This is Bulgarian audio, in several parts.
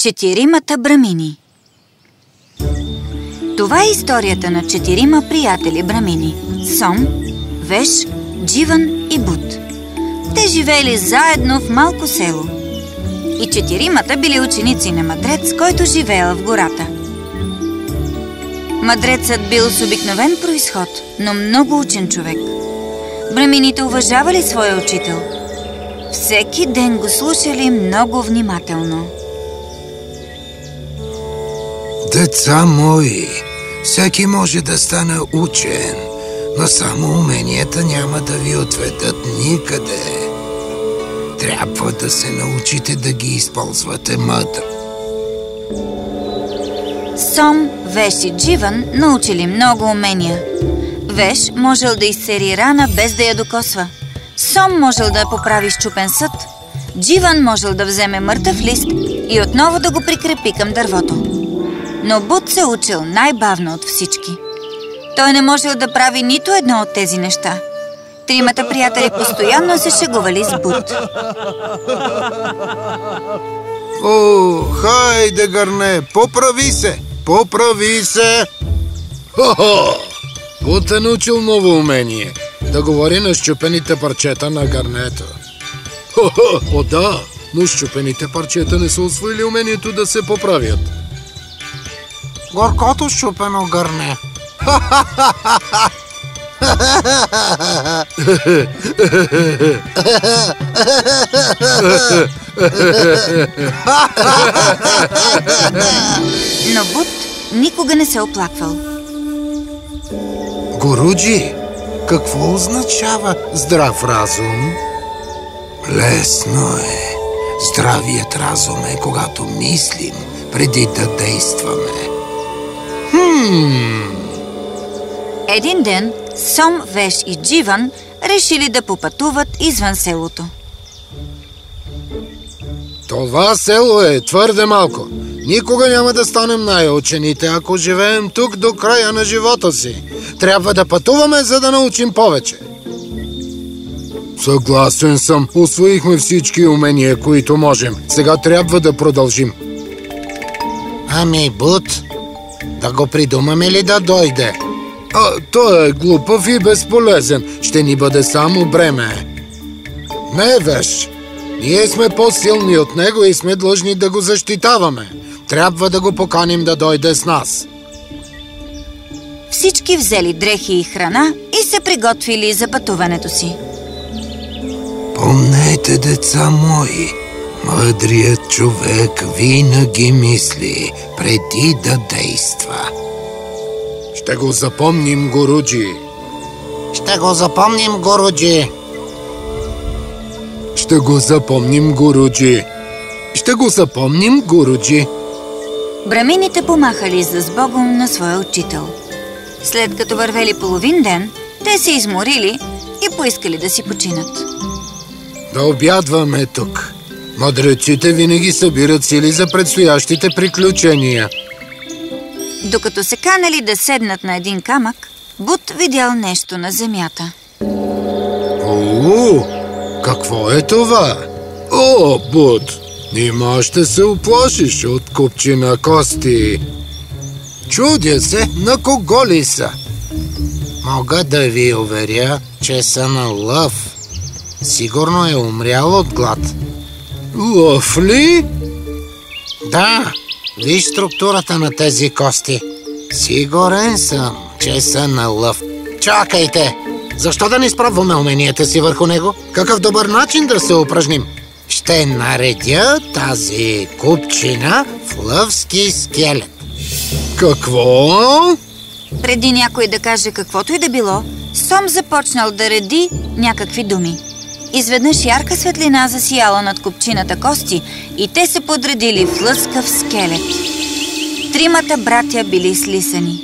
Четиримата брамини. Това е историята на четирима приятели брамини Сом, Веш, Дживан и Бут. Те живеели заедно в малко село. И четиримата били ученици на мадрец, който живеел в гората. Мадрецът бил с обикновен происход, но много учен човек. Брамините уважавали своя учител. Всеки ден го слушали много внимателно Деца мои, всеки може да стане учен, но само уменията няма да ви отведат никъде. Трябва да се научите да ги използвате мъдро. Сом, Веш и Дживан научили много умения. Веш можел да изсери рана без да я докосва. Сом можел да поправи щупен съд. Дживан можел да вземе мъртъв лист и отново да го прикрепи към дървото. Но Бут се учил най-бавно от всички. Той не можел да прави нито едно от тези неща. Тримата приятели постоянно се шегували с Бут. О, хайде, Гърне, поправи се! Поправи се! Хо-хо! Бут е научил ново умение да говори на щупените парчета на гарнето. Хо-хо! О, да! Но щупените парчета не са освоили умението да се поправят. Горкото щупено гърне. Но Бут никога не се оплаквал. Горуджи, какво означава здрав разум? Лесно е. Здравият разум е, когато мислим, преди да действаме. Един ден Сом, Веш и Дживан решили да попътуват извън селото. Това село е твърде малко. Никога няма да станем най-учените, ако живеем тук до края на живота си. Трябва да пътуваме, за да научим повече. Съгласен съм. Освоихме всички умения, които можем. Сега трябва да продължим. Ами, Бут, да го придумаме ли да дойде? А, той е глупав и безполезен. Ще ни бъде само бреме. Не, веш. Ние сме по-силни от него и сме длъжни да го защитаваме. Трябва да го поканим да дойде с нас. Всички взели дрехи и храна и се приготвили за пътуването си. Помнете, деца мои, мъдрият човек винаги мисли преди да действа. Ще го запомним, Горуджи. Ще го запомним, Горуджи. Ще го запомним, Горуджи. Ще го запомним, Горуджи. Брамините помахали за сбогом на своя учител. След като вървели половин ден, те се изморили и поискали да си починат. Да обядваме тук. Мъдреците винаги събират сили за предстоящите приключения. Докато се канали да седнат на един камък, Бут видял нещо на земята. О, какво е това? О, Бут, нима ще се оплашиш от купчина кости. Чудя се на кого ли са. Мога да ви уверя, че са на лъв. Сигурно е умрял от глад. Лъв ли? Да, виж структурата на тези кости. Сигурен съм, че са на лъв. Чакайте! Защо да не изпробваме уменията си върху него? Какъв добър начин да се упражним? Ще наредя тази купчина в лъвски скелет. Какво? Преди някой да каже каквото и да било, Сом започнал да реди някакви думи. Изведнъж ярка светлина засияла над купчината кости и те се подредили в лъскав скелет. Тримата братя били слисани.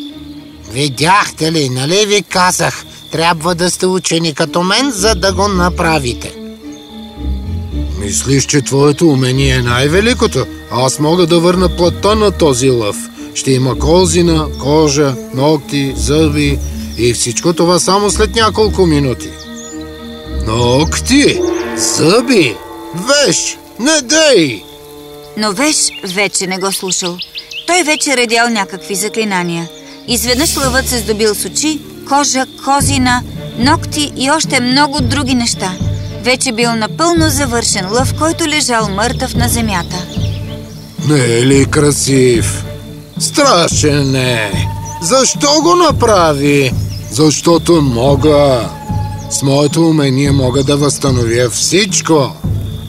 Видяхте ли, нали ви казах? Трябва да сте учени като мен, за да го направите. Мислиш, че твоето умение е най-великото? Аз мога да върна плътта на този лъв. Ще има козина, кожа, ногти, зъби и всичко това само след няколко минути. Ногти, зъби, веш, не дей! Но Веш вече не го слушал. Той вече редял някакви заклинания. Изведнъж лъвът се здобил с очи, кожа, козина, ногти и още много други неща. Вече бил напълно завършен лъв, който лежал мъртъв на земята. Не е ли красив? Страшен е! Защо го направи? Защото мога. С моето умение мога да възстановя всичко.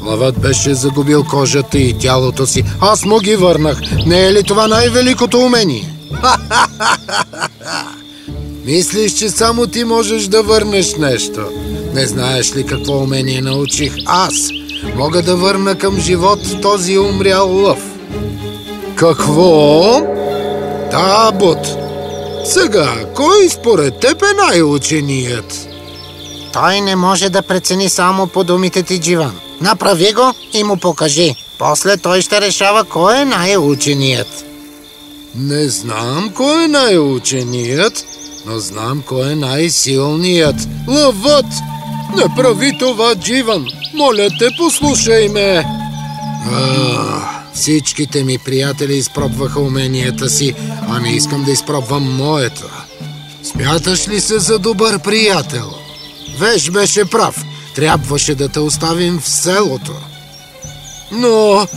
Лъвът беше загубил кожата и тялото си. Аз му ги върнах. Не е ли това най-великото умение? Мислиш, че само ти можеш да върнеш нещо. Не знаеш ли какво умение научих аз? Мога да върна към живот този умрял лъв. Какво? Да, Бут. Сега, кой според теб е най-ученият? Той не може да прецени само по думите ти, Дживан. Направи го и му покажи. После той ще решава кой е най-ученият. Не знам кой е най-ученият, но знам кой е най-силният. Лъвът! Не прави това, Дживан! Моля те, послушай ме! Всичките ми приятели изпробваха уменията си, а не искам да изпробвам моята. Смяташ ли се за добър приятел? Веж беше прав. Трябваше да те оставим в селото. Но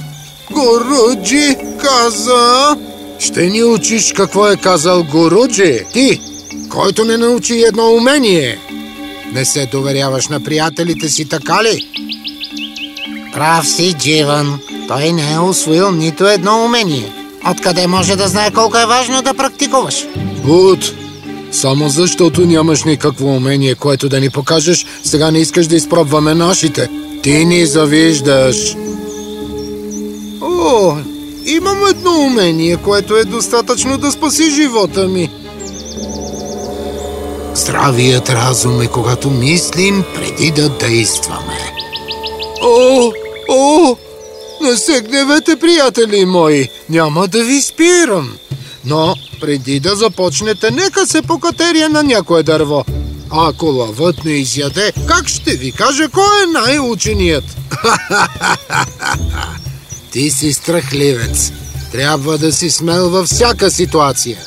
Горуджи каза... Ще ни учиш какво е казал Горуджи. Ти, който не научи едно умение. Не се доверяваш на приятелите си, така ли? Прав си, Дживан. Той не е освоил нито едно умение. Откъде може да знае колко е важно да практикуваш? Буд, само защото нямаш никакво умение, което да ни покажеш, сега не искаш да изпробваме нашите. Ти ни завиждаш. О, имам едно умение, което е достатъчно да спаси живота ми. Здравият разум е когато мислим преди да действаме. О, о, не се гневете, приятели мои, няма да ви спирам. Но преди да започнете, нека се покатеря на някое дърво. Ако лъвът не изяде, как ще ви кажа кой е най-ученият? Ти си страхливец. Трябва да си смел във всяка ситуация.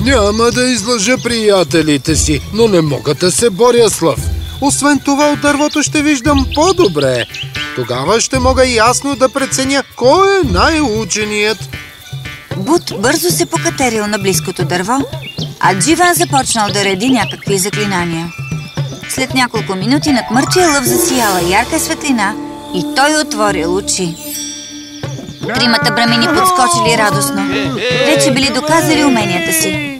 Няма да излъжа приятелите си, но не мога да се боря с лъв. Освен това от дървото ще виждам по-добре. Тогава ще мога ясно да преценя кой е най-ученият. Бут бързо се покатерил на близкото дърво, а Дживан започнал да реди някакви заклинания. След няколко минути над мъртвия лъв засияла ярка светлина и той отворил очи. Тримата брамини подскочили радостно. Вече били доказали уменията си.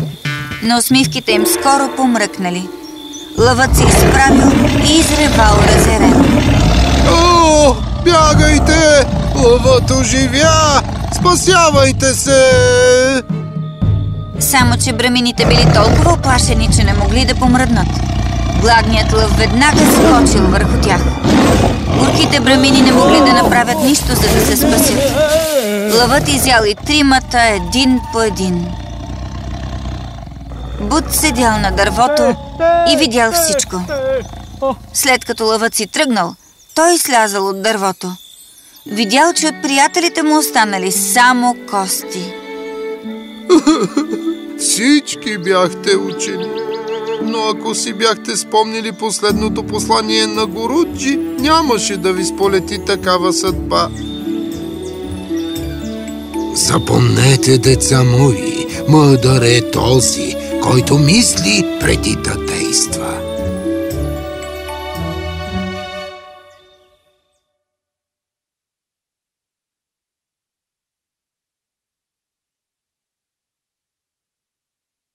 Но усмивките им скоро помръкнали. Лъвът се изправил и изревал разерен. О, бягайте! Лъвът оживя! Спасявайте се! Само, че брамините били толкова оплашени, че не могли да помръднат. Гладният лъв веднага скочил върху тях. Горките брамини не могли да направят нищо, за да се спасят. Лъвът изял и тримата един по един. Бут седял на дървото и видял всичко. След като лъвът си тръгнал, той слязал от дървото. Видял, че от приятелите му останали само кости. Всички бяхте учени. Но ако си бяхте спомнили последното послание на Горуджи, нямаше да ви сполети такава съдба. Запомнете, деца мои, мъдър е този, който мисли преди да действа.